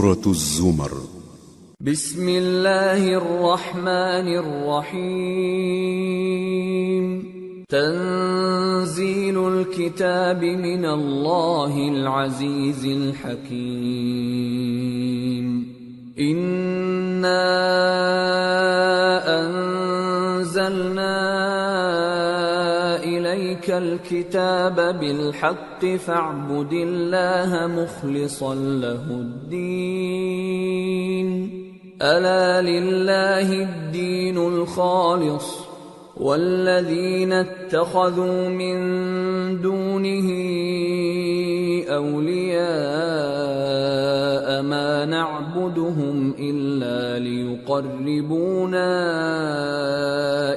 سورة الزمر. بسم الله الرحمن الرحيم تنزيل الكتاب من الله العزيز الحكيم إنا أنزلنا إليك الكتاب بالحق فاعبد الله مخلصا له الدين. ألا لله الدين الخالص. والذين اتخذوا من دونه أولياء ما نعبدهم إلا ليقربونا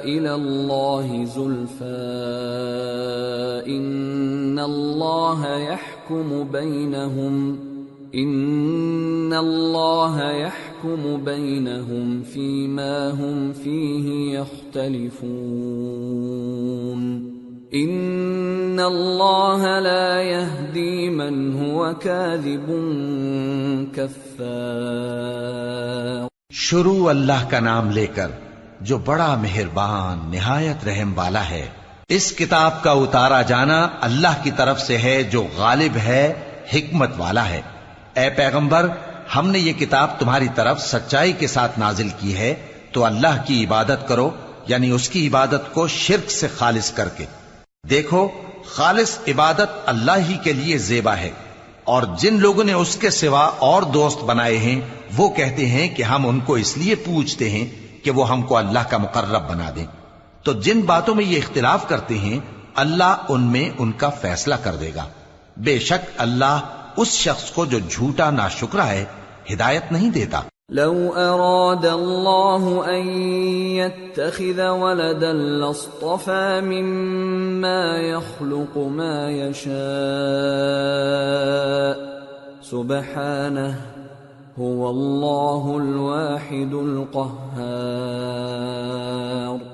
إلى الله زلفى إن الله يحكم بينهم إن الله يحكم بينهم فيما هم فيه يختلفون إن الله لا يهدي من هو كاذب كفار شروع اللہ کا نام لے کر جو بڑا مہربان، نہایت رحم والا ہے، اس کتاب کا اتارا جانا اللہ کی طرف سے ہے جو غالب ہے، حکمت والا ہے۔ اے پیغمبر، ہم نے یہ کتاب تمہاری طرف سچائی کے ساتھ نازل کی ہے، تو اللہ کی عبادت کرو یعنی اس کی عبادت کو شرک سے خالص کر کے۔ دیکھو، خالص عبادت اللہ ہی کے لیے زیبا ہے، اور جن لوگوں نے اس کے سوا اور دوست بنائے ہیں، وہ کہتے ہیں کہ ہم ان کو اس لیے پوچھتے ہیں کہ وہ ہم کو اللہ کا مقرب بنا دیں۔ تو جن باتوں میں یہ اختلاف کرتے ہیں، اللہ ان میں ان کا فیصلہ کر دے گا۔ بے شک اللہ اس شخص کو جو جھوٹا نا ہے، ہدایت نہیں دیتا۔ لو اراد الله ان يتخذ ولدا لاصطفى مما يخلق ما يشاء سبحانه هو الله الواحد القهار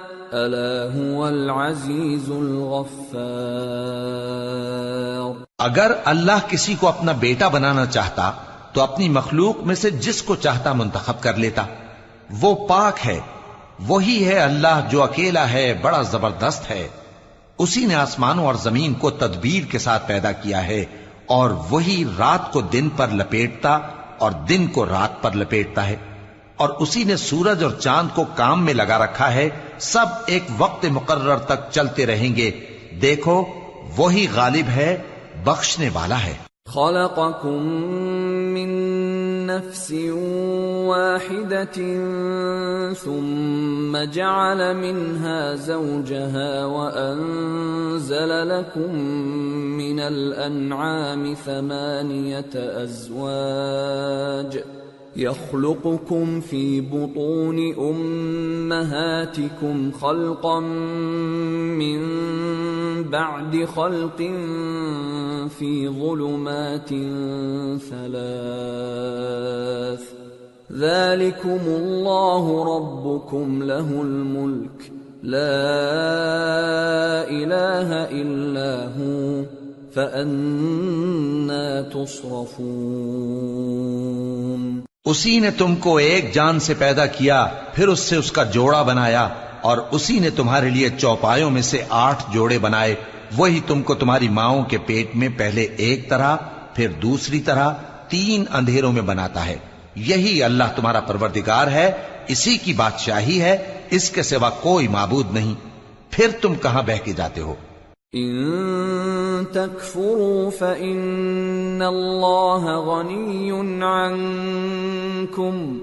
الا هو العزيز الغفار اگر اللہ کسی کو اپنا بیٹا بنانا چاہتا، تو اپنی مخلوق میں سے جس کو چاہتا منتخب کر لیتا۔ وہ پاک ہے، وہی ہے اللہ جو اکیلا ہے، بڑا زبردست ہے۔ اسی نے آسمانوں اور زمین کو تدبیر کے ساتھ پیدا کیا ہے، اور وہی رات کو دن پر لپیٹتا اور دن کو رات پر لپیٹتا ہے۔ اور اسی نے سورج اور چاند کو کام میں لگا رکھا ہے، سب ایک وقت مقرر تک چلتے رہیں گے۔ دیکھو، وہی غالب ہے، بخشنے والا ہے۔ خلقكم من نفس واحدة ثم جعل منها زوجها وأنزل لكم من الأنعام ثمانية أزواج ۖ۔ يخلقكم في بطون أمهاتكم خلقا من بعد خلق في ظلمات ثلاث. ذلكم الله ربكم له الملك. لا إله إلا هو. فأنا تصرفون. اسی نے تم کو ایک جان سے پیدا کیا، پھر اس سے اس کا جوڑا بنایا، اور اسی نے تمہارے لیے چوپایوں میں سے آٹھ جوڑے بنائے۔ وہی تم کو تمہاری ماؤں کے پیٹ میں پہلے ایک طرح، پھر دوسری طرح، تین اندھیروں میں بناتا ہے۔ یہی اللہ تمہارا پروردگار ہے، اسی کی بادشاہی ہے، اس کے سوا کوئی معبود نہیں۔ پھر تم کہاں بہ کے جاتے ہو؟ ان تكفروا فإن الله غني عنكم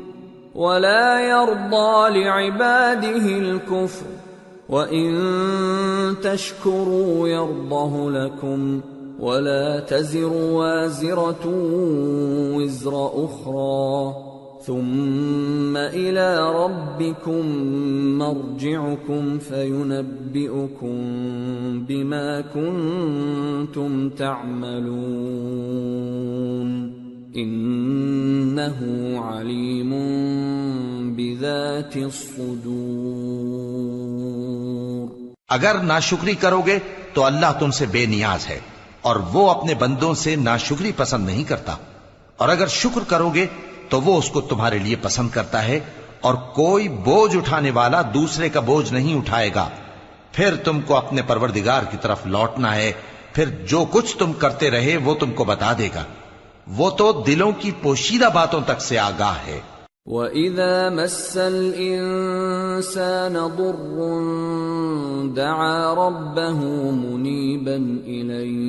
ولا يرضى لعباده الكفر وإن تشكروا يرضه لكم ولا تزر وازرة وزر أخرى ثم إلى ربكم مرجعكم فينبئكم بما كنتم تعملون. إنه عليم بذات الصدور. اگر ناشکری کرو گے تو اللہ تم سے بے نیاز ہے اور وہ اپنے بندوں سے ناشکری پسند نہیں کرتا اور اگر شکر کرو گے تو وہ اس کو تمہارے لیے پسند کرتا ہے اور کوئی بوجھ اٹھانے والا دوسرے کا بوجھ نہیں اٹھائے گا۔ پھر تم کو اپنے پروردگار کی طرف لوٹنا ہے۔ پھر جو کچھ تم کرتے رہے وہ تم کو بتا دے گا۔ وہ تو دلوں کی پوشیدہ باتوں تک سے آگاہ ہے۔ وَإِذَا مَسَّ الْإِنسَانَ ضُرٌّ دَعَا رَبَّهُ مُنِيبًا إِلَيْهِ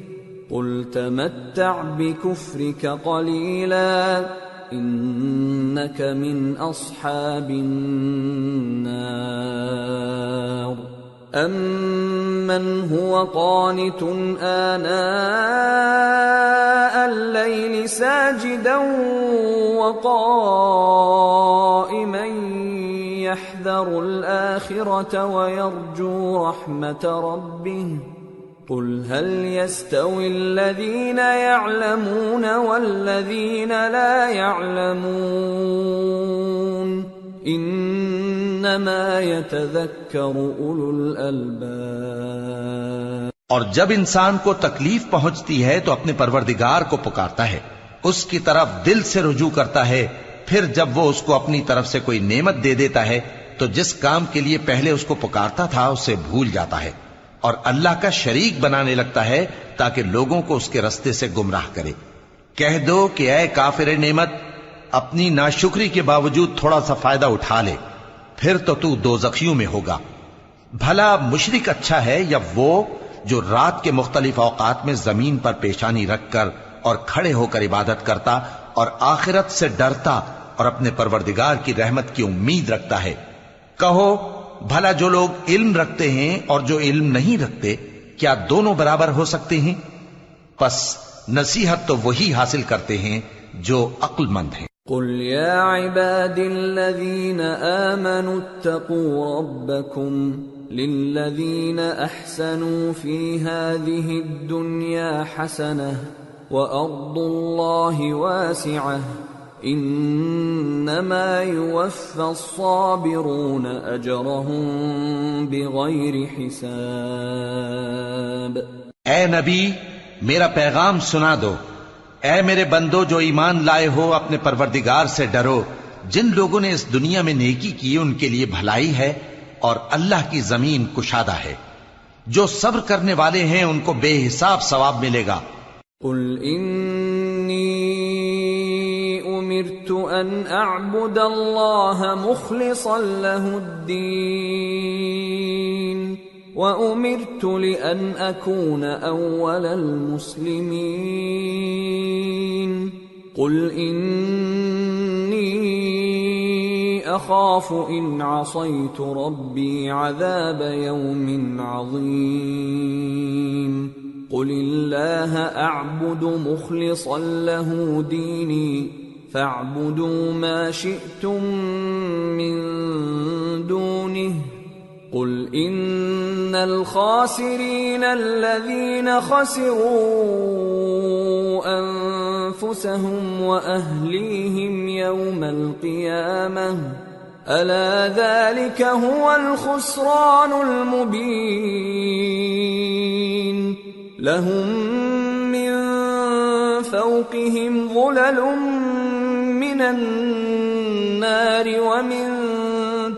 قل تمتع بكفرك قليلا إنك من أصحاب النار. أمن هو قانت آناء الليل ساجدا وقائما يحذر الآخرة ويرجو رحمة ربه. قل هل يستوي الذين يعلمون والذين لا يعلمون انما يتذكر اولو الالباب اور جب انسان کو تکلیف پہنچتی ہے تو اپنے پروردگار کو پکارتا ہے۔ اس کی طرف دل سے رجوع کرتا ہے، پھر جب وہ اس کو اپنی طرف سے کوئی نعمت دے دیتا ہے، تو جس کام کے لیے پہلے اس کو پکارتا تھا، اسے بھول جاتا ہے۔ اور اللہ کا شریک بنانے لگتا ہے تاکہ لوگوں کو اس کے رستے سے گمراہ کرے۔ کہہ دو کہ اے کافر نعمت، اپنی ناشکری کے باوجود تھوڑا سا فائدہ اٹھا لے، پھر تو تو دو زخیوں میں ہوگا۔ بھلا مشرق اچھا ہے یا وہ جو رات کے مختلف اوقات میں زمین پر پیشانی رکھ کر اور کھڑے ہو کر عبادت کرتا اور آخرت سے ڈرتا اور اپنے پروردگار کی رحمت کی امید رکھتا ہے۔ کہو بھلا جو لوگ علم رکھتے ہیں اور جو علم نہیں رکھتے، کیا دونوں برابر ہو سکتے ہیں؟ پس نصیحت تو وہی حاصل کرتے ہیں جو عقل مند ہیں۔ قل يا عباد الذين آمنوا اتقوا ربكم للذين أحسنوا في هذه الدنيا حسنة وأرض الله واسعة انما يوفى الصابرون اجرهم بغير حساب. اے نبی میرا پیغام سنا دو۔ اے میرے بندو جو ایمان لائے ہو اپنے پروردگار سے ڈرو۔ جن لوگوں نے اس دنیا میں نیکی کی ان کے لیے بھلائی ہے اور اللہ کی زمین کشادہ ہے۔ جو صبر کرنے والے ہیں ان کو بے حساب ثواب ملے گا۔ قل انی امرت ان اعبد اللہ مخلصا له الدین وامرت لان اكون اول المسلمین قل انی اخاف ان عصيت ربي عذاب يوم عظيم قل الله اعبد مخلصا له ديني فاعبدوا ما شئتم من دونه قل ان الخاسرين الذين خسروا انفسهم واهليهم يوم القيامه الا ذلك هو الخسران المبين لهم من فوقهم ظلل من النار ومن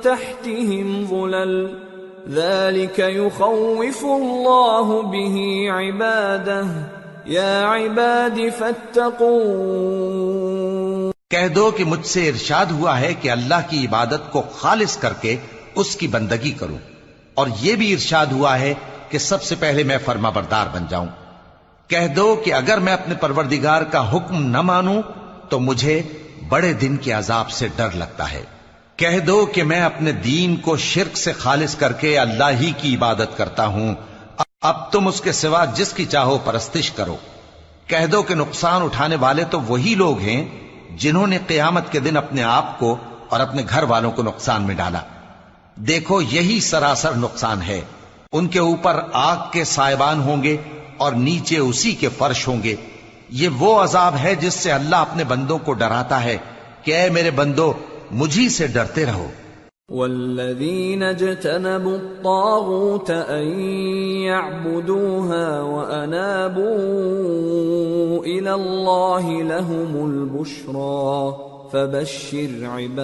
تحتهم ظلل ذلك يخوف الله به عباده يا عباد فاتقون کہہ دو کہ مجھ سے ارشاد ہوا ہے کہ اللہ کی عبادت کو خالص کر کے اس کی بندگی کروں اور یہ بھی ارشاد ہوا ہے کہ سب سے پہلے میں فرما بردار بن جاؤں۔ کہہ دو کہ اگر میں اپنے پروردگار کا حکم نہ مانوں تو مجھے بڑے دن کے عذاب سے ڈر لگتا ہے۔ کہہ دو کہ میں اپنے دین کو شرک سے خالص کر کے اللہ ہی کی عبادت کرتا ہوں۔ اب تم اس کے سوا جس کی چاہو پرستش کرو۔ کہہ دو کہ نقصان اٹھانے والے تو وہی لوگ ہیں جنہوں نے قیامت کے دن اپنے آپ کو اور اپنے گھر والوں کو نقصان میں ڈالا۔ دیکھو، یہی سراسر نقصان ہے۔ ان کے اوپر آگ کے سائبان ہوں گے اور نیچے اسی کے فرش ہوں گے۔ یہ وہ عذاب ہے جس سے اللہ اپنے بندوں کو ڈراتا ہے کہ اے میرے بندو، مجھی سے ڈرتے رہو۔ والذين اجتنبوا الطاغوت أن يعبدوها وأنابوا إلى الله لهم البشرى فبشر عباد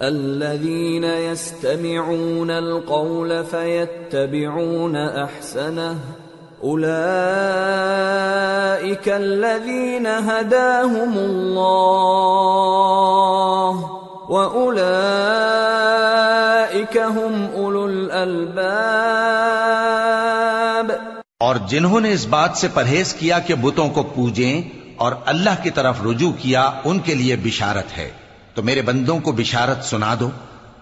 الذين يستمعون القول فيتبعون أحسنه أولئك الذين هداهم الله وَأُولَئِكَ هُمْ أُولُو الْأَلْبَابِ اور جنہوں نے اس بات سے پرہیز کیا کہ بتوں کو پوجیں اور اللہ کی طرف رجوع کیا، ان کے لیے بشارت ہے۔ تو میرے بندوں کو بشارت سنا دو۔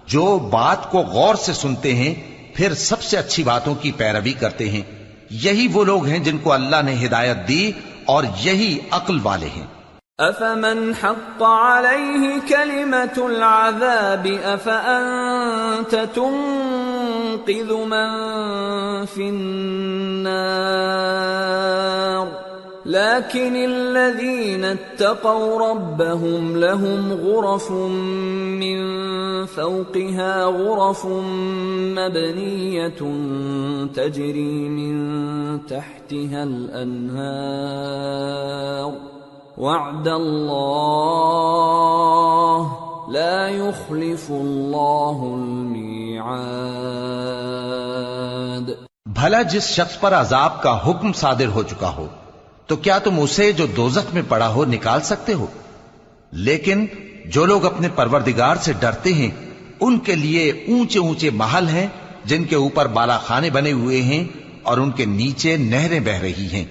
جو بات کو غور سے سنتے ہیں، پھر سب سے اچھی باتوں کی پیروی کرتے ہیں۔ یہی وہ لوگ ہیں جن کو اللہ نے ہدایت دی اور یہی عقل والے ہیں۔ افمن حق عليه كلمة العذاب افأنت تنقذ من في النار لكن الذين اتقوا ربهم لهم غرف من فوقها غرف مبنية تجري من تحتها الأنهار. وعد اللہ لا يخلف اللہ المیعاد بھلا جس شخص پر عذاب کا حکم صادر ہو چکا ہو تو کیا تم اسے جو دوزخ میں پڑا ہو نکال سکتے ہو؟ لیکن جو لوگ اپنے پروردگار سے ڈرتے ہیں، ان کے لیے اونچے اونچے محل ہیں جن کے اوپر بالا خانے بنے ہوئے ہیں اور ان کے نیچے نہریں بہ رہی ہیں۔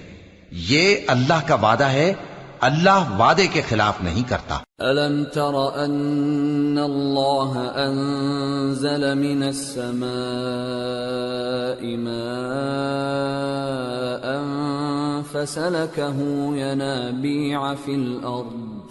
یہ اللہ کا وعدہ ہے اللہ وعدے کے خلاف نہیں کرتا۔ الم تر ان اللہ انزل من السماء ماء فسلكه ينابيع في الارض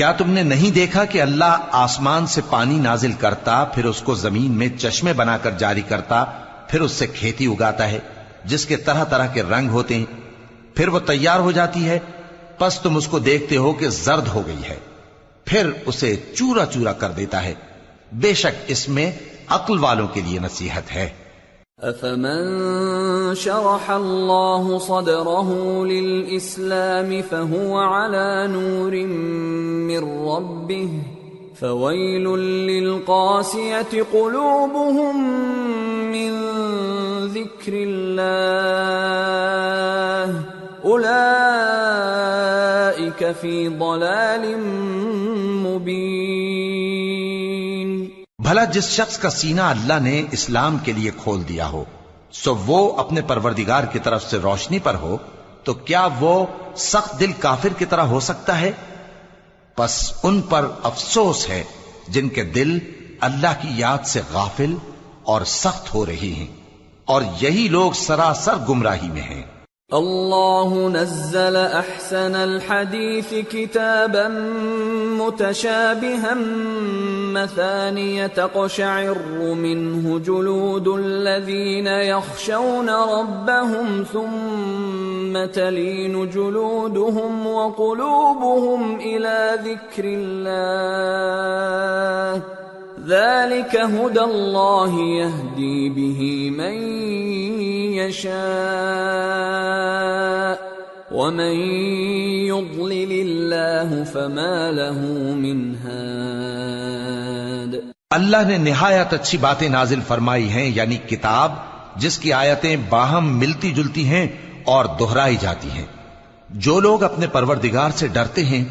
کیا تم نے نہیں دیکھا کہ اللہ آسمان سے پانی نازل کرتا، پھر اس کو زمین میں چشمے بنا کر جاری کرتا، پھر اس سے کھیتی اگاتا ہے، جس کے طرح طرح کے رنگ ہوتے ہیں، پھر وہ تیار ہو جاتی ہے۔ پس تم اس کو دیکھتے ہو کہ زرد ہو گئی ہے، پھر اسے چورا چورا کر دیتا ہے۔ بے شک اس میں عقل والوں کے لیے نصیحت ہے۔ افمن شرح الله صدره للاسلام فهو على نور من ربه فويل للقاسيه قلوبهم من ذكر الله اولئك في ضلال مبين بھلا جس شخص کا سینہ اللہ نے اسلام کے لیے کھول دیا ہو، سو وہ اپنے پروردگار کی طرف سے روشنی پر ہو، تو کیا وہ سخت دل کافر کی طرح ہو سکتا ہے؟ پس ان پر افسوس ہے جن کے دل اللہ کی یاد سے غافل اور سخت ہو رہی ہیں، اور یہی لوگ سراسر گمراہی میں ہیں۔ الله نزل احسن الحديث كتابا متشابها مثانية تقشعر منه جلود الذين يخشون ربهم ثم تلين جلودهم وقلوبهم الى ذكر الله ذلك هدى الله يهدي به من يشاء ومن يضلل الله فما له من هاد اللہ نے نہایت اچھی باتیں نازل فرمائی ہیں یعنی کتاب، جس کی آیتیں باہم ملتی جلتی ہیں اور دہرائی جاتی ہیں۔ جو لوگ اپنے پروردگار سے ڈرتے ہیں،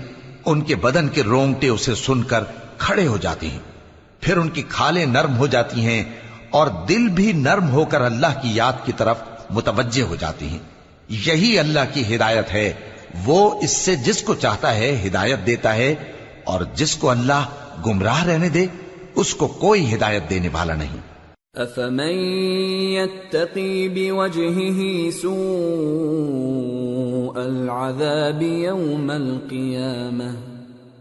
ان کے بدن کے رونگٹے اسے سن کر کھڑے ہو جاتے ہیں۔ پھر ان کی کھالیں نرم ہو جاتی ہیں اور دل بھی نرم ہو کر اللہ کی یاد کی طرف متوجہ ہو جاتی ہیں۔ یہی اللہ کی ہدایت ہے۔ وہ اس سے جس کو چاہتا ہے ہدایت دیتا ہے اور جس کو اللہ گمراہ رہنے دے، اس کو کوئی ہدایت دینے والا نہیں۔ افمن يتقي بوجهه سوء العذاب يوم القيامة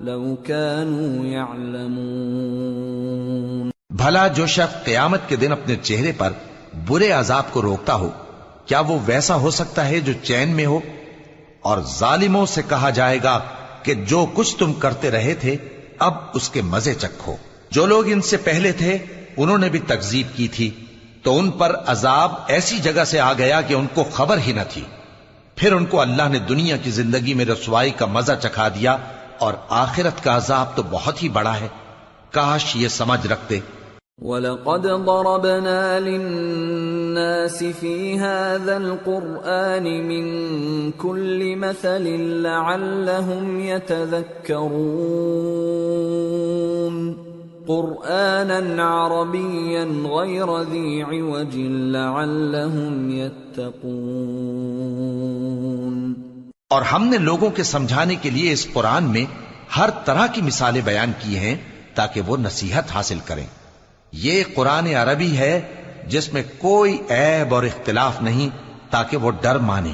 لو كانوا يعلمون۔ بھلا جو شخص قیامت کے دن اپنے چہرے پر برے عذاب کو روکتا ہو، کیا وہ ویسا ہو سکتا ہے جو چین میں ہو؟ اور ظالموں سے کہا جائے گا کہ جو کچھ تم کرتے رہے تھے، اب اس کے مزے چکھو۔ جو لوگ ان سے پہلے تھے، انہوں نے بھی تکزیب کی تھی۔ تو ان پر عذاب ایسی جگہ سے آ گیا کہ ان کو خبر ہی نہ تھی۔ پھر ان کو اللہ نے دنیا کی زندگی میں رسوائی کا مزہ چکھا دیا۔ اور آخرت کا عذاب تو بہت ہی بڑا ہے۔ کاش یہ سمجھ رکھتے۔ وَلَقَدْ ضَرَبْنَا لِلنَّاسِ فِي هَذَا الْقُرْآنِ مِنْ كُلِّ مَثَلٍ لَعَلَّهُمْ يَتَذَكَّرُونَ۔ قُرْآنًا عَرَبِيًّا غَيْرَ ذِي عِوَجٍ لَعَلَّهُمْ يَتَّقُونَ۔ اور ہم نے لوگوں کے سمجھانے کے لیے اس قرآن میں ہر طرح کی مثالیں بیان کی ہیں تاکہ وہ نصیحت حاصل کریں۔ یہ قرآن عربی ہے جس میں کوئی عیب اور اختلاف نہیں تاکہ وہ ڈر مانے۔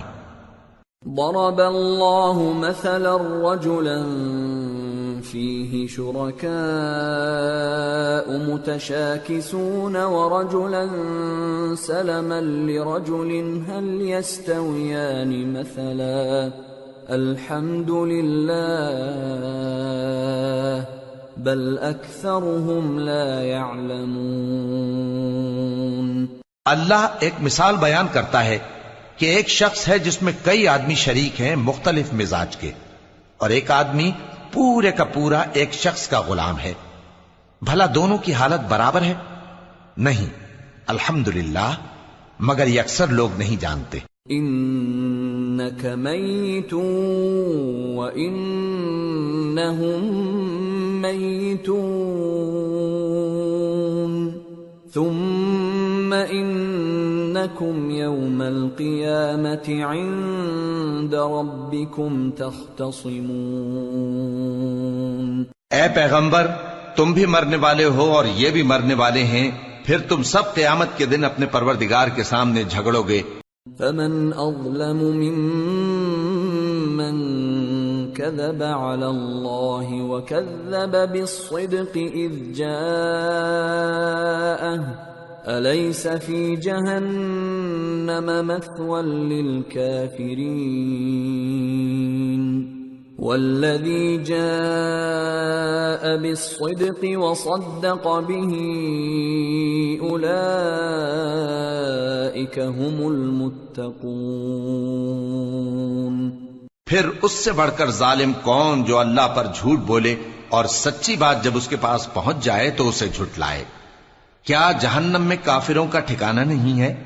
ضرب اللہ مثلا رجلا فيه شركاء متشاكسون ورجلا سلما لرجل هل يستويان مثلا الحمد لله بل اكثرهم لا يعلمون اللہ ایک مثال بیان کرتا ہے کہ ایک شخص ہے جس میں کئی آدمی شریک ہیں مختلف مزاج کے اور ایک آدمی پورے کا پورا ایک شخص کا غلام ہے۔ بھلا دونوں کی حالت برابر ہے؟ نہیں، الحمدللہ، مگر یہ اکثر لوگ نہیں جانتے۔ انك ميت وانهم ميتون ثم انكم يوم القيامه عند ربكم تختصمون اے پیغمبر تم بھی مرنے والے ہو اور یہ بھی مرنے والے ہیں پھر تم سب قیامت کے دن اپنے پروردگار کے سامنے جھگڑو گے۔ فمن اظلم ممن كذب على الله وكذب بالصدق اذ جاءه اليس في جهنم مثوى للكافرين والذي جاء بالصدق وصدق به اولئك هم المتقون پھر اس سے بڑھ کر ظالم کون جو اللہ پر جھوٹ بولے اور سچی بات جب اس کے پاس پہنچ جائے تو اسے جھٹلائے؟ کیا جہنم میں کافروں کا ٹھکانہ نہیں ہے؟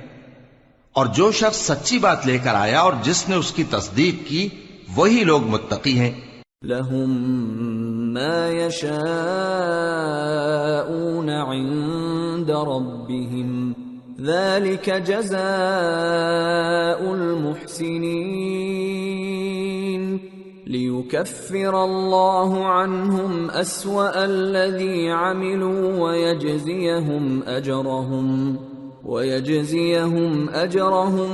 اور جو شخص سچی بات لے کر آیا اور جس نے اس کی تصدیق کی، وہی لوگ متقی ہیں۔ لهم ما يشاءون عند ربهم، ذلك جزاء المحسنين۔ ليكفر الله عنهم أسوأ الذي عملوا ويجزيهم أجرهم ويجزيهم أجرهم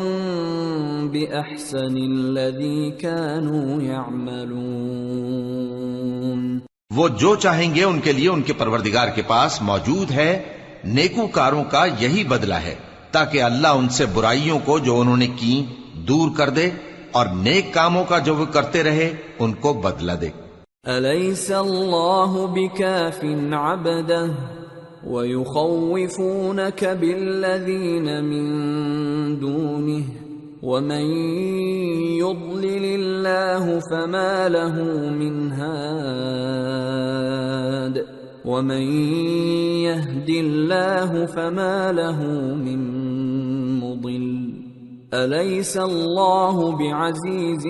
بأحسن الذي كانوا يعملون۔ وہ جو چاہیں گے ان کے لیے ان کے پروردگار کے پاس موجود ہے نیکو کاروں کا یہی بدلہ ہے، تاکہ اللہ ان سے برائیوں کو جو انہوں نے کی دور کر دے۔ اور نیک کاموں کا جو وہ کرتے رہے، ان کو بدلہ دے۔ أليس الله بكاف عبده؟ ويخوفونك بالذين من دونه؟ ومن يضلل الله فما له من هاد؟ ومن يهد الله فما له من مضل؟ أليس الله بعزيز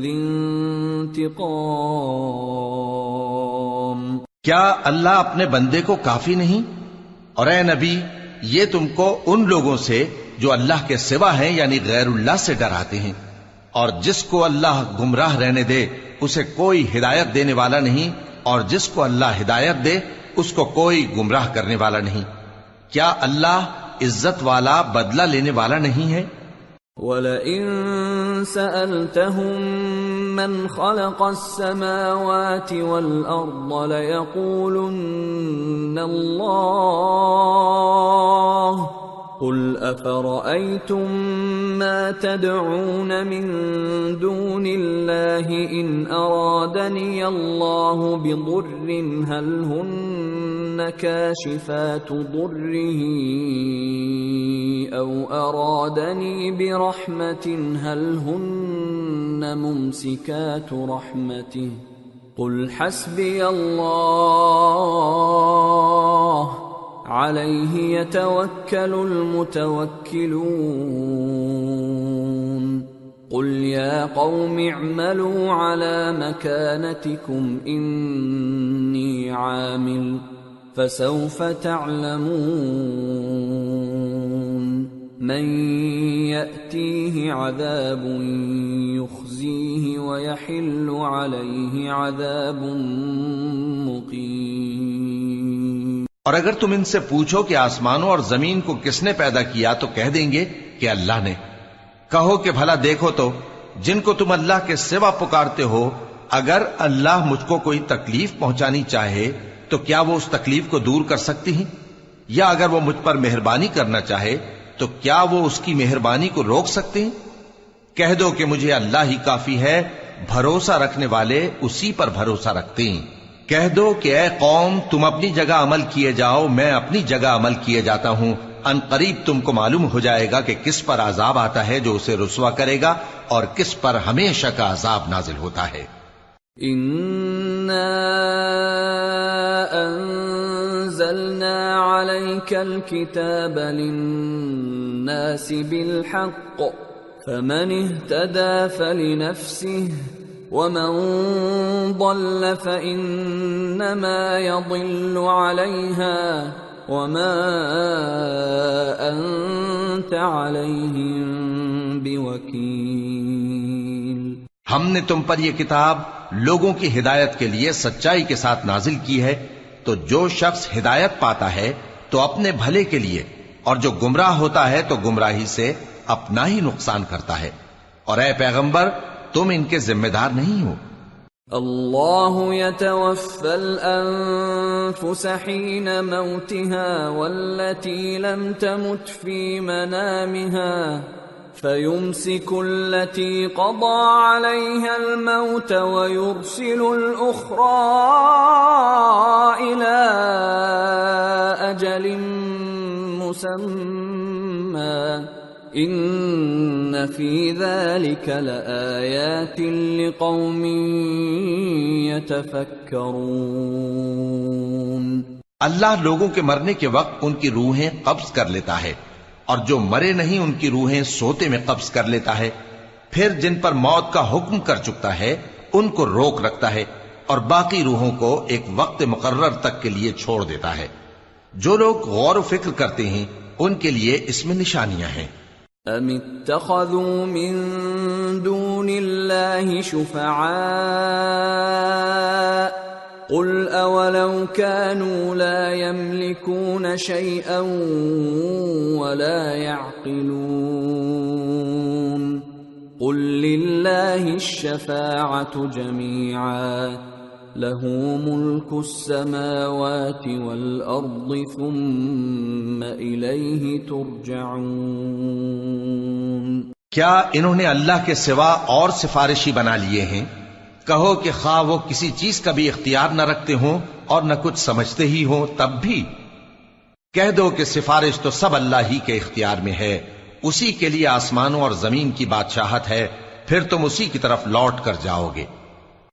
ذي انتقام؟ کیا اللہ اپنے بندے کو کافی نہیں؟ اور اے نبی، یہ تم کو ان لوگوں سے جو اللہ کے سوا ہیں یعنی غیر اللہ سے ڈراتے ہیں، اور جس کو اللہ گمراہ رہنے دے، اسے کوئی ہدایت دینے والا نہیں، اور جس کو اللہ ہدایت دے، اس کو کوئی گمراہ کرنے والا نہیں۔ کیا اللہ عزت والا بدلہ لینے والا نہیں ہے۔ وَلَئِن سَأَلْتَهُم مَّنْ خَلَقَ السَّمَاوَاتِ وَالْأَرْضَ لَيَقُولُنَّ اللَّهُ قُلْ أَفَرَأَيْتُم مَّا تَدْعُونَ مِن دُونِ اللَّهِ إِنْ أَرَادَنِيَ اللَّهُ بِضُرٍّ هَلْ هُنَّ كَاشِفَاتُ ضُرِّهِ أَوْ أَرَادَنِي بِرَحْمَةٍ هَلْ هُنَّ مُمْسِكَاتُ رَحْمَتِهِ قُلْ حَسْبِيَ اللَّهُ عليه يتوكل المتوكلون قل يا قوم اعملوا على مكانتكم إني عامل فسوف تعلمون من يأتيه عذاب يخزيه ويحل عليه عذاب مقيم اور اگر تم ان سے پوچھو کہ آسمانوں اور زمین کو کس نے پیدا کیا تو کہہ دیں گے کہ اللہ نے۔ کہو کہ بھلا دیکھو تو جن کو تم اللہ کے سوا پکارتے ہو، اگر اللہ مجھ کو کوئی تکلیف پہنچانی چاہے تو کیا وہ اس تکلیف کو دور کر سکتی ہیں؟ یا اگر وہ مجھ پر مہربانی کرنا چاہے تو کیا وہ اس کی مہربانی کو روک سکتے ہیں؟ کہہ دو کہ مجھے اللہ ہی کافی ہے، بھروسہ رکھنے والے اسی پر بھروسہ رکھتے ہیں۔ کہہ دو کہ اے قوم، تم اپنی جگہ عمل کیے جاؤ، میں اپنی جگہ عمل کیے جاتا ہوں۔ ان قریب تم کو معلوم ہو جائے گا کہ کس پر عذاب آتا ہے جو اسے رسوا کرے گا اور کس پر ہمیشہ کا عذاب نازل ہوتا ہے۔ إنا عليك الكتاب للناس بالحق، فمن اهتدى فلنفسه ومن ضل فإنما يضل عليها وما أنت عليهم بوكيل۔ ہم نے تم پر یہ کتاب لوگوں کی ہدایت کے لیے سچائی کے ساتھ نازل کی ہے، تو جو شخص ہدایت پاتا ہے، تو اپنے بھلے کے لیے، اور جو گمراہ ہوتا ہے، تو گمراہی سے اپنا ہی نقصان کرتا ہے۔ اور اے پیغمبر تم ان کے ذمہ دار نہیں ہو۔ الله يتوفى الأنفس حين موتها والتي لم تمت في منامها فيمسك التي قضى عليها الموت ويرسل الأخرى إلى أجل مسمى۔ إن في ذلك لآيات لقوم يتفكرون اللہ لوگوں کے مرنے کے وقت ان کی روحیں قبض کر لیتا ہے اور جو مرے نہیں ان کی روحیں سوتے میں قبض کر لیتا ہے پھر جن پر موت کا حکم کر چکتا ہے، ان کو روک رکھتا ہے اور باقی روحوں کو ایک وقت مقرر تک کے لیے چھوڑ دیتا ہے۔ جو لوگ غور و فکر کرتے ہیں، ان کے لیے اس میں نشانیاں ہیں۔ أم اتخذوا من دون دون الله شفعاء قل اولو كانوا لا يملكون شيئا ولا يعقلون قل لله الشفاعه جميعا له ملك السماوات والارض ثم اليه ترجعون. کیا انہوں نے اللہ کے سوا اور سفارشی بنا لیے ہیں؟ کہو کہ خواہ وہ کسی چیز کا بھی اختیار نہ رکھتے ہوں اور نہ کچھ سمجھتے ہی ہوں تب بھی۔ کہہ دو کہ سفارش تو سب اللہ ہی کے اختیار میں ہے۔ اسی کے لیے آسمانوں اور زمین کی بادشاہت ہے۔ پھر تم اسی کی طرف لوٹ کر جاؤ گے۔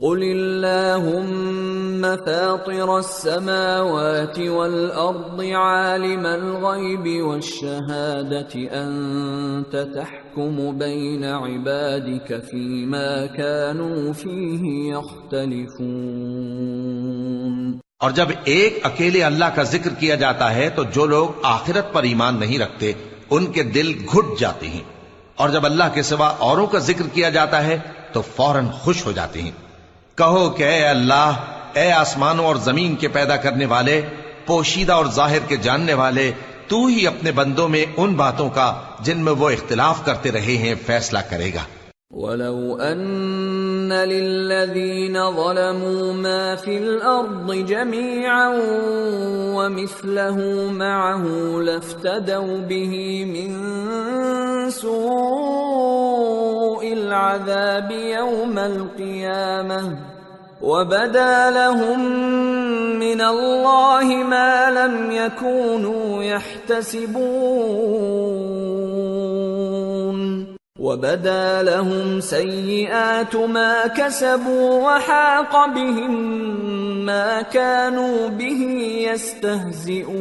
قل اللهم فاطر السماوات والأرض عالم الغيب والشهادة أنت تحكم بين عبادك فيما كانوا فيه يختلفون اور جب ایک اکیلے اللہ کا ذکر کیا جاتا ہے تو جو لوگ آخرت پر ایمان نہیں رکھتے، ان کے دل گھٹ جاتے ہیں۔ اور جب اللہ کے سوا اوروں کا ذکر کیا جاتا ہے تو فوراً خوش ہو جاتے ہیں۔ کہو کہ اے اللہ، اے آسمانوں اور زمین کے پیدا کرنے والے، پوشیدہ اور ظاہر کے جاننے والے، تو ہی اپنے بندوں میں ان باتوں کا جن میں وہ اختلاف کرتے رہے ہیں فیصلہ کرے گا۔ ولو أن للذين ظلموا ما في الأرض جميعا ومثله معه لافتدوا به من سوء العذاب يوم القيامة وبدا لهم من الله ما لم يكونوا يحتسبون وبدا لهم سيئات ما كسبوا وحاق بهم ما كانوا به يستهزئون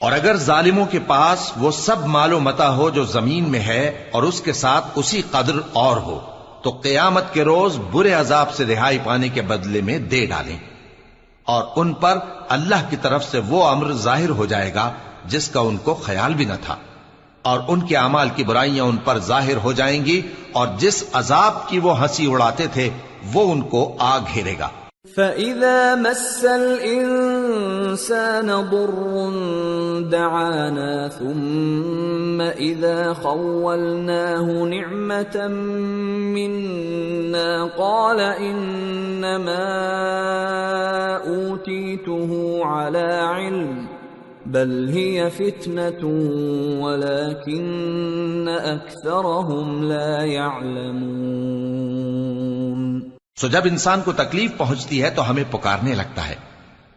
اور اگر ظالموں کے پاس وہ سب مال و متا ہو جو زمین میں ہے اور اس کے ساتھ اسی قدر اور ہو، تو قیامت کے روز برے عذاب سے رہائی پانے کے بدلے میں دے ڈالیں۔ اور ان پر اللہ کی طرف سے وہ امر ظاہر ہو جائے گا جس کا ان کو خیال بھی نہ تھا۔ اور ان کے اعمال کی برائیاں ان پر ظاہر ہو جائیں گی اور جس عذاب کی وہ ہنسی اڑاتے تھے، وہ ان کو آ گھیرے گا۔ فَإِذَا مَسَّ الْإِنسَانَ ضُرٌّ دَعَانَا ثُمَّ إِذَا خَوَّلْنَاهُ نِعْمَةً مِنَّا قَالَ إِنَّمَا أُوتِيتُهُ عَلَى عِلْمٍ بل هي فتنة ولكن أكثرهم لا يعلمون. سو جب انسان کو تکلیف پہنچتی ہے تو ہمیں پکارنے لگتا ہے۔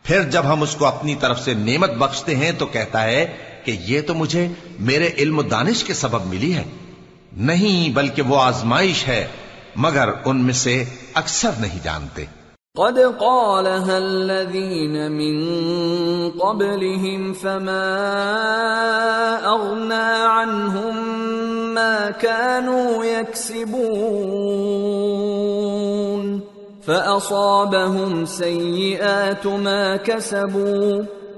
پھر جب ہم اس کو اپنی طرف سے نعمت بخشتے ہیں تو کہتا ہے کہ یہ تو مجھے میرے علم و دانش کے سبب ملی ہے۔ نہیں بلکہ وہ آزمائش ہے، مگر ان میں سے اکثر نہیں جانتے۔ قد قالها الذين من قبلهم فما أغنى عنهم ما كانوا يكسبون فأصابهم سيئات ما كسبوا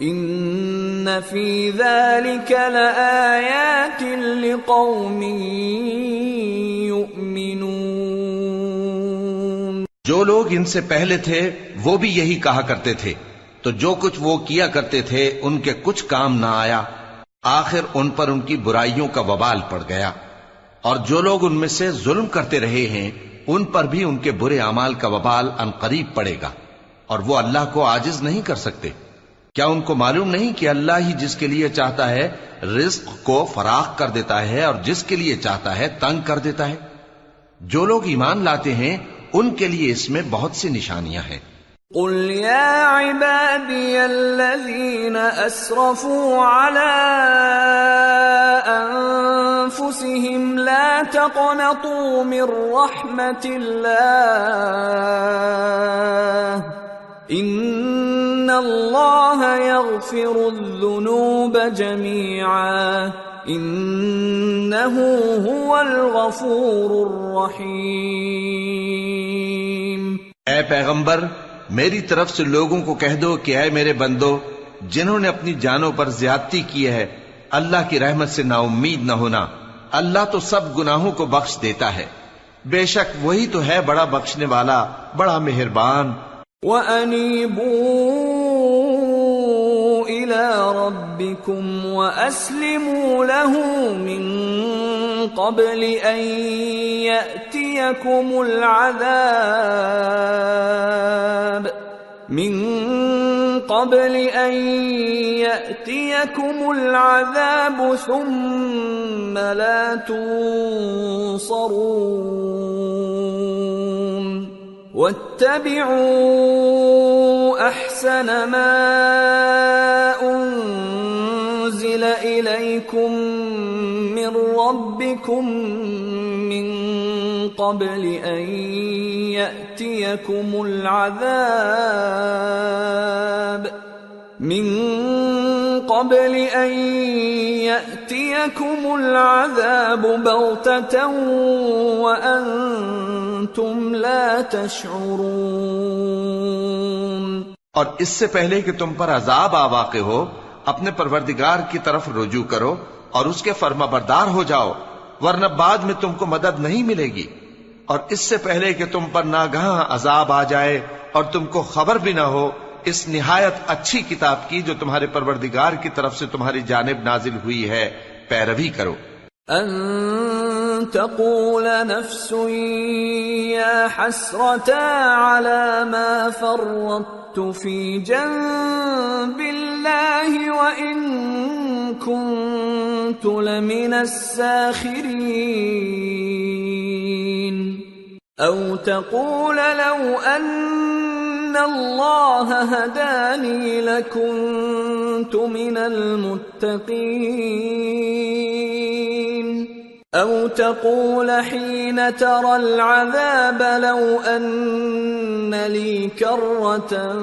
ان في ذلك لآيات لقوم يؤمنون جو لوگ ان سے پہلے تھے، وہ بھی یہی کہا کرتے تھے۔ تو جو کچھ وہ کیا کرتے تھے، ان کے کچھ کام نہ آیا۔ آخر ان پر ان کی برائیوں کا وبال پڑ گیا۔ اور جو لوگ ان میں سے ظلم کرتے رہے ہیں، ان پر بھی ان کے برے اعمال کا وبال ان قریب پڑے گا۔ اور وہ اللہ کو عاجز نہیں کر سکتے۔ کیا ان کو معلوم نہیں کہ اللہ ہی جس کے لیے چاہتا ہے رزق کو فراخ کر دیتا ہے اور جس کے لیے چاہتا ہے تنگ کر دیتا ہے؟ جو لوگ ایمان لاتے ہیں، ان کے لیے اس میں بہت سی نشانیاں ہیں۔ قل يا عبادي الذين اسرفوا على انفسهم لا تقنطوا من رحمه الله ان الله يغفر الذنوب جميعا انه هو الغفور الرحيم اے پیغمبر میری طرف سے لوگوں کو کہہ دو کہ اے میرے بندو جنہوں نے اپنی جانوں پر زیادتی کی ہے اللہ کی رحمت سے نا امید نہ ہونا۔ اللہ تو سب گناہوں کو بخش دیتا ہے۔ بے شک وہی تو ہے بڑا بخشنے والا بڑا مہربان۔ وَأَنِيبُوا إِلَىٰ رَبِّكُمْ وَأَسْلِمُوا لَهُ مِن قَبْلِ أَن يَأْتِيَكُمُ الْعَذَابُ من قبل أن يأتيكم العذاب ثم لا تنصرون. واتبعوا احسن ما انزل اليكم من ربكم من قبل ان ياتيكم العذاب من قبل ان ياتيكم العذاب بغته وانتم لا تشعرون اور اس سے پہلے کہ تم پر عذاب آ واقع ہو اپنے پروردگار کی طرف رجوع کرو اور اس کے فرما بردار ہو جاؤ ورنہ بعد میں تم کو مدد نہیں ملے گی۔ اور اس سے پہلے کہ تم پر ناگہاں عذاب آ جائے اور تم کو خبر بھی نہ ہو اس نہایت اچھی کتاب کی جو تمہارے پروردگار کی طرف سے تمہاری جانب نازل ہوئی ہے پیروی کرو۔ ان تقول نفس يا حسرتا على ما فرطت في جنب الله وإن كنت لمن الساخرين. أو تقول لو أن الله هداني لكنت من المتقين. أو تقول حين ترى العذاب لو أن لي كرة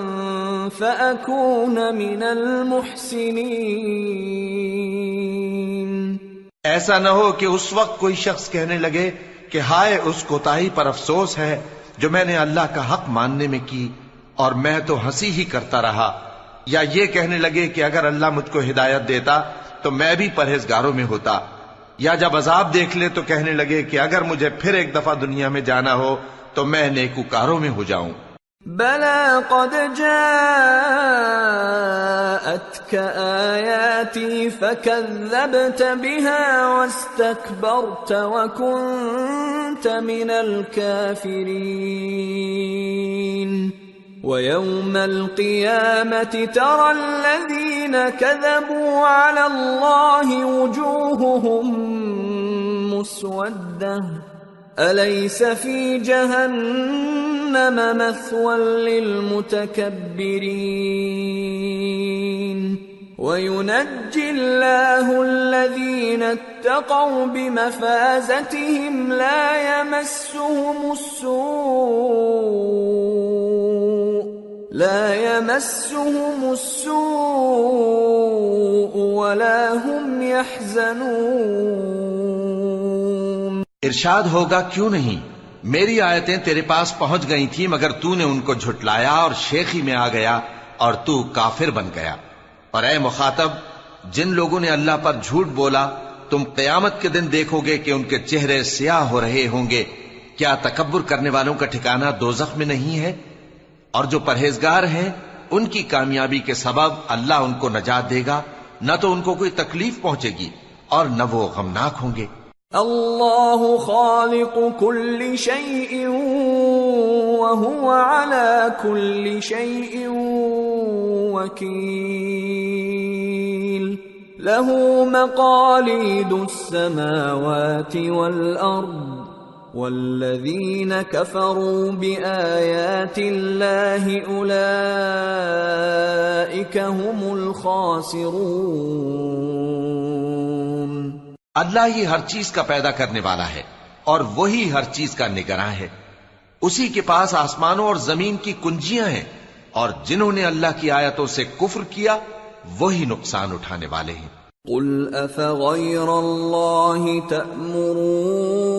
فأكون من المحسنين۔ ایسا نہ ہو کہ اس وقت کوئی شخص کہنے لگے کہ ہائے اس کوتاہی پر افسوس ہے جو میں نے اللہ کا حق ماننے میں کی اور میں تو ہنسی ہی کرتا رہا۔ یا یہ کہنے لگے کہ اگر اللہ مجھ کو ہدایت دیتا تو میں بھی پرہیزگاروں میں ہوتا۔ یا جب عذاب دیکھ لے تو کہنے لگے کہ اگر مجھے پھر ایک دفعہ دنیا میں جانا ہو تو میں نیکوکاروں میں ہو جاؤں۔ بلى قد جاءتك آياتي فكذبت بها واستكبرت وكنت من الكافرين ويوم القيامة ترى الذين كذبوا على الله وجوههم مسودة. أليس في جهنم مثوى للمتكبرين؟ وينجي الله الذين اتقوا بمفازتهم لا يمسهم السوء. لا يمسهم السوء ولا هم يحزنون. ارشاد ہوگا، کیوں نہیں؟ میری آیتیں تیرے پاس پہنچ گئی تھی مگر تو نے ان کو جھٹلایا اور شیخی میں آ گیا اور تو کافر بن گیا۔ اور اے مخاطب، جن لوگوں نے اللہ پر جھوٹ بولا، تم قیامت کے دن دیکھو گے کہ ان کے چہرے سیاہ ہو رہے ہوں گے۔ کیا تکبر کرنے والوں کا ٹھکانہ دوزخ میں نہیں ہے؟ اور جو پرہیزگار ہیں، ان کی کامیابی کے سبب اللہ ان کو نجات دے گا، نہ تو ان کو کوئی تکلیف پہنچے گی اور نہ وہ غمناک ہوں گے۔ الله خالق كل شيء وهو على كل شيء وكيل له مقاليد السماوات والارض۔ والذين كفروا بايات الله اولئك هم الخاسرون۔ اللہ ہی ہر چیز کا پیدا کرنے والا ہے اور وہی ہر چیز کا نگراں ہے۔ اسی کے پاس آسمانوں اور زمین کی کنجیاں ہیں اور جنہوں نے اللہ کی آیتوں سے کفر کیا وہی نقصان اٹھانے والے ہیں۔ قل افغیر اللہ تأمرونی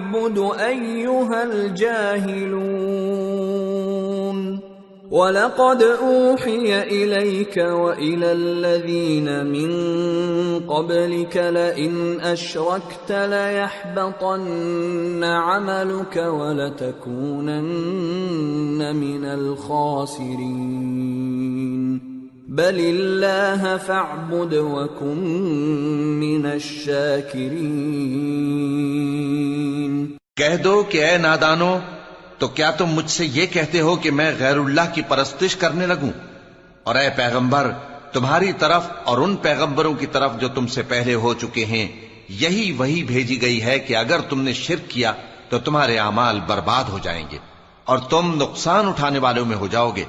اعبد ایوہا الجاہلون وَلَقَدْ أُوحِيَ إِلَيْكَ وَإِلَى الَّذِينَ مِن قَبْلِكَ لَئِنْ أَشْرَكْتَ لَيَحْبَطَنَّ عَمَلُكَ وَلَتَكُونَنَّ مِنَ الْخَاسِرِينَ. بَلِ اللَّهَ فَاعْبُدْ وَكُن مِّنَ الشَّاكِرِينَ کہہ دو کہ اے نادانو، تو کیا تم مجھ سے یہ کہتے ہو کہ میں غیر اللہ کی پرستش کرنے لگوں؟ اور اے پیغمبر، تمہاری طرف اور ان پیغمبروں کی طرف جو تم سے پہلے ہو چکے ہیں، یہی وہی بھیجی گئی ہے کہ اگر تم نے شرک کیا، تو تمہارے اعمال برباد ہو جائیں گے اور تم نقصان اٹھانے والوں میں ہو جاؤ گے۔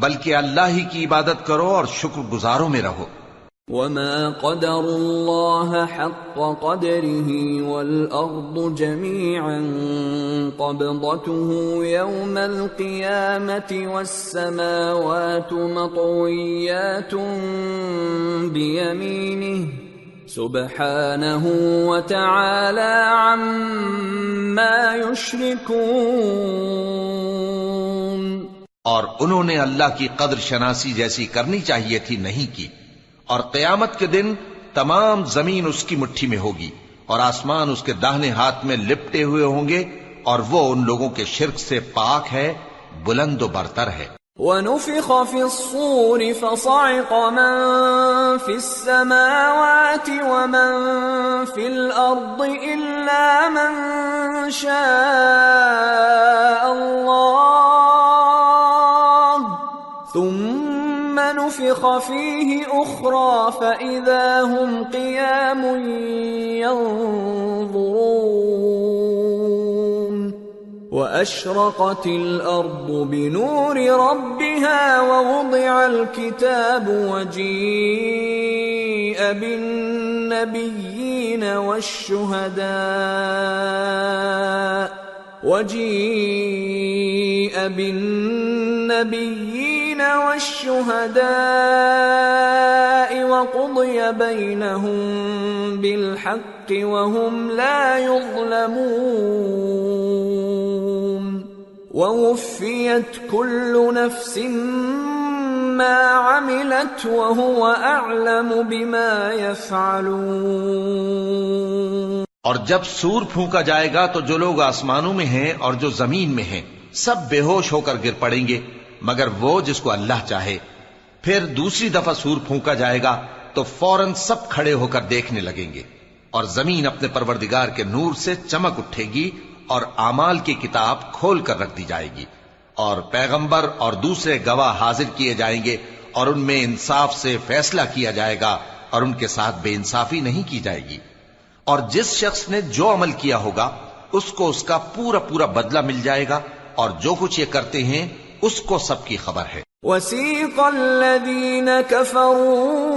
بلکہ اللہ ہی کی عبادت کرو اور شکر گزاروں میں رہو۔ وما قدر الله حق قدره والأرض جميعا قبضته يوم القيامة والسماوات مطويات بيمينه سبحانه وتعالى عما يشركون اور انہوں نے اللہ کی قدر شناسی جیسی کرنی چاہیے تھی نہیں کی۔ اور قیامت کے دن تمام زمین اس کی مٹھی میں ہوگی اور آسمان اس کے داہنے ہاتھ میں لپٹے ہوئے ہوں گے اور وہ ان لوگوں کے شرک سے پاک ہے، بلند و برتر ہے۔ ونفخ في الصور فصعق من في السماوات ومن في الأرض إلا من شاء الله ثم نفخ فيه أخرى فإذا هم قيام ينظرون. وأشرقت الأرض بنور ربها ووضع الكتاب وجيء بالنبيين والشهداء. وجيء بالنبيين والشهداء وقضي بينهم بالحق وهم لا يظلمون ووفيت كل نفس ما عملت وهو أعلم بما يفعلون اور جب سور پھونکا جائے گا تو جو لوگ آسمانوں میں ہیں اور جو زمین میں ہیں، سب بے ہوش ہو کر گر پڑیں گے۔ مگر وہ جس کو اللہ چاہے، پھر دوسری دفعہ سور پھونکا جائے گا تو فوراً سب کھڑے ہو کر دیکھنے لگیں گے اور زمین اپنے پروردگار کے نور سے چمک اٹھے گی اور اعمال کی کتاب کھول کر رکھ دی جائے گی اور پیغمبر اور دوسرے گواہ حاضر کیے جائیں گے اور ان میں انصاف سے فیصلہ کیا جائے گا اور ان کے ساتھ بے انصافی نہیں کی جائے گی۔ اور جس شخص نے جو عمل کیا ہوگا، اس کو اس کا پورا پورا بدلہ مل جائے گا اور جو کچھ یہ کرتے ہیں اس کو سب کی خبر ہے۔ وسيق الذين كفروا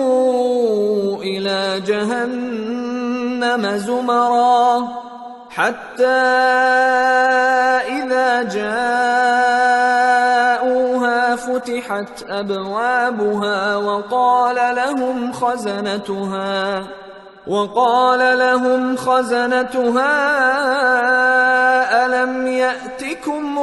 إلى جهنم زمرا حتى إذا جاءوها فتحت أبوابها وقال لهم خزنتها وقال لهم خزنتها ألم يأتكم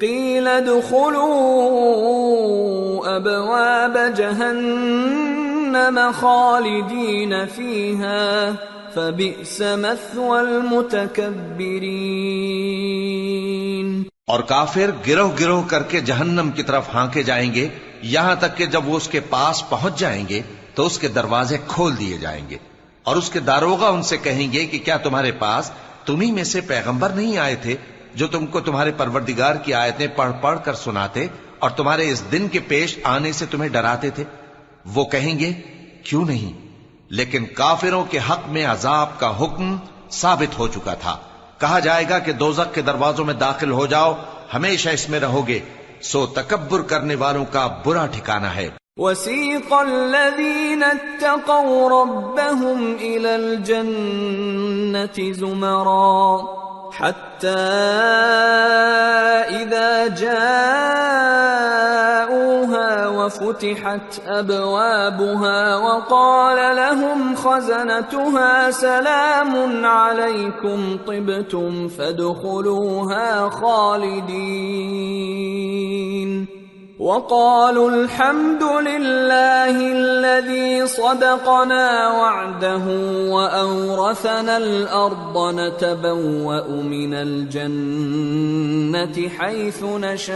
قيل ادخلوا أبواب جهنم خالدين فيها فبئس مثوى المتكبرين اور کافر گروہ گروہ کر کے جہنم کی طرف ہانکے جائیں گے، یہاں تک کہ جب وہ اس کے پاس پہنچ جائیں گے، تو اس کے دروازے کھول دیے جائیں گے۔ اور اس کے داروغہ ان سے کہیں گے کہ کیا تمہارے پاس تمہیں میں سے پیغمبر نہیں آئے تھے؟ جو تم کو تمہارے پروردگار کی آیتیں پڑھ پڑھ کر سناتے اور تمہارے اس دن کے پیش آنے سے تمہیں ڈراتے تھے۔ وہ کہیں گے، کیوں نہیں؟ لیکن کافروں کے حق میں عذاب کا حکم ثابت ہو چکا تھا۔ کہا جائے گا کہ دوزک کے دروازوں میں داخل ہو جاؤ، ہمیشہ اس میں رہو گے۔ سو تکبر کرنے والوں کا برا ٹھکانہ ہے۔ وسيق الذين اتقوا ربهم إلى الجنة زمرا۔ حتى إذا جاءوها وفتحت أبوابها وقال لهم خزنتها سلام عليكم طبتم فادخلوها خالدين وقالوا الحمد لله الذي صدقنا وعده وأورثنا الأرض نتبوأ من الجنة حيث نشاء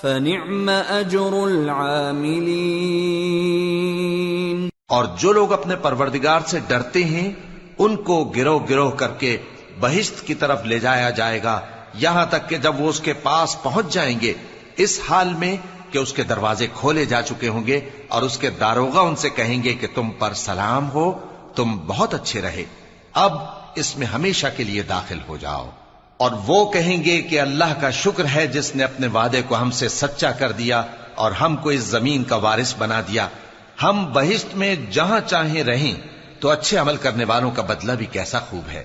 فنعم أجر العاملين اور جو لوگ اپنے پروردگار سے ڈرتے ہیں، ان کو گروہ گروہ کر کے بہشت کی طرف لے جایا جائے گا۔ یہاں تک کہ جب وہ اس کے پاس پہنچ جائیں گے، اس حال میں کہ اس کے دروازے کھولے جا چکے ہوں گے اور اس کے داروغہ ان سے کہیں گے کہ تم پر سلام ہو، تم بہت اچھے رہے۔ اب اس میں ہمیشہ کے لیے داخل ہو جاؤ۔ اور وہ کہیں گے کہ اللہ کا شکر ہے جس نے اپنے وعدے کو ہم سے سچا کر دیا اور ہم کو اس زمین کا وارث بنا دیا۔ ہم بہشت میں جہاں چاہیں رہیں، تو اچھے عمل کرنے والوں کا بدلہ بھی کیسا خوب ہے۔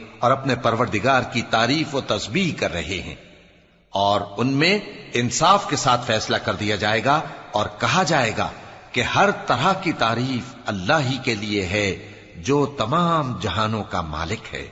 اور اپنے پروردگار کی تعریف و تسبیح کر رہے ہیں اور ان میں انصاف کے ساتھ فیصلہ کر دیا جائے گا اور کہا جائے گا کہ ہر طرح کی تعریف اللہ ہی کے لیے ہے جو تمام جہانوں کا مالک ہے۔